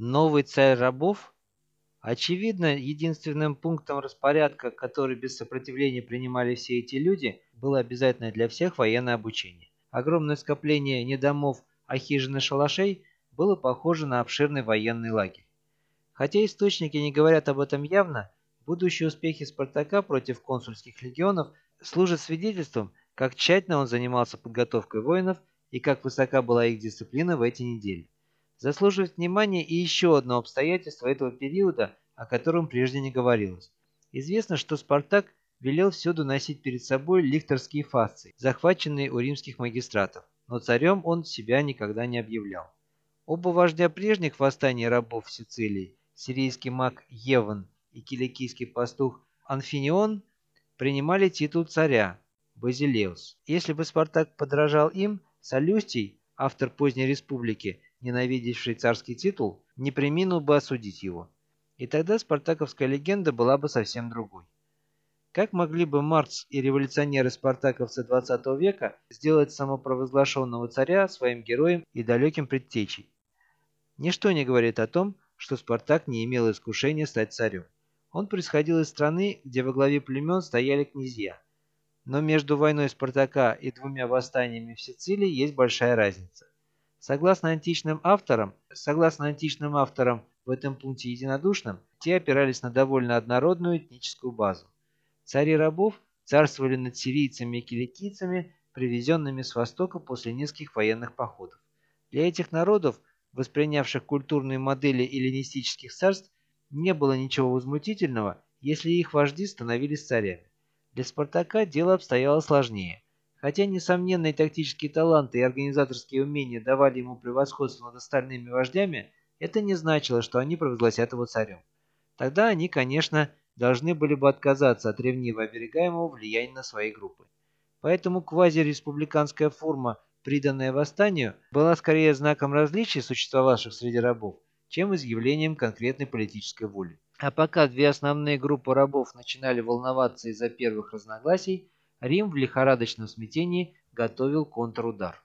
Новый царь рабов? Очевидно, единственным пунктом распорядка, который без сопротивления принимали все эти люди, было обязательное для всех военное обучение. Огромное скопление не домов, а хижин и шалашей было похоже на обширный военный лагерь. Хотя источники не говорят об этом явно, будущие успехи Спартака против консульских легионов служат свидетельством, как тщательно он занимался подготовкой воинов и как высока была их дисциплина в эти недели. Заслуживает внимания и еще одно обстоятельство этого периода, о котором прежде не говорилось. Известно, что Спартак велел всюду носить перед собой лихторские фасции, захваченные у римских магистратов, но царем он себя никогда не объявлял. Оба вождя прежних восстаний рабов в Сицилии, сирийский маг Еван и киликийский пастух Анфинион, принимали титул царя Базилеус. Если бы Спартак подражал им, Солюстий, автор поздней республики, ненавидевший царский титул, не преминул бы осудить его. И тогда спартаковская легенда была бы совсем другой. Как могли бы Маркс и революционеры-спартаковцы XX века сделать самопровозглашенного царя своим героем и далеким предтечей? Ничто не говорит о том, что Спартак не имел искушения стать царем. Он происходил из страны, где во главе племен стояли князья. Но между войной Спартака и двумя восстаниями в Сицилии есть большая разница. Согласно античным авторам, согласно античным авторам в этом пункте единодушным, те опирались на довольно однородную этническую базу. Цари рабов царствовали над сирийцами и киликийцами, привезенными с Востока после нескольких военных походов. Для этих народов, воспринявших культурные модели эллинистических царств, не было ничего возмутительного, если их вожди становились царями. Для Спартака дело обстояло сложнее – Хотя несомненные тактические таланты и организаторские умения давали ему превосходство над остальными вождями, это не значило, что они провозгласят его царем. Тогда они, конечно, должны были бы отказаться от ревниво оберегаемого влияния на свои группы. Поэтому квазиреспубликанская форма, приданная восстанию, была скорее знаком различий, существовавших среди рабов, чем изъявлением конкретной политической воли. А пока две основные группы рабов начинали волноваться из-за первых разногласий, Рим в лихорадочном смятении готовил контрудар.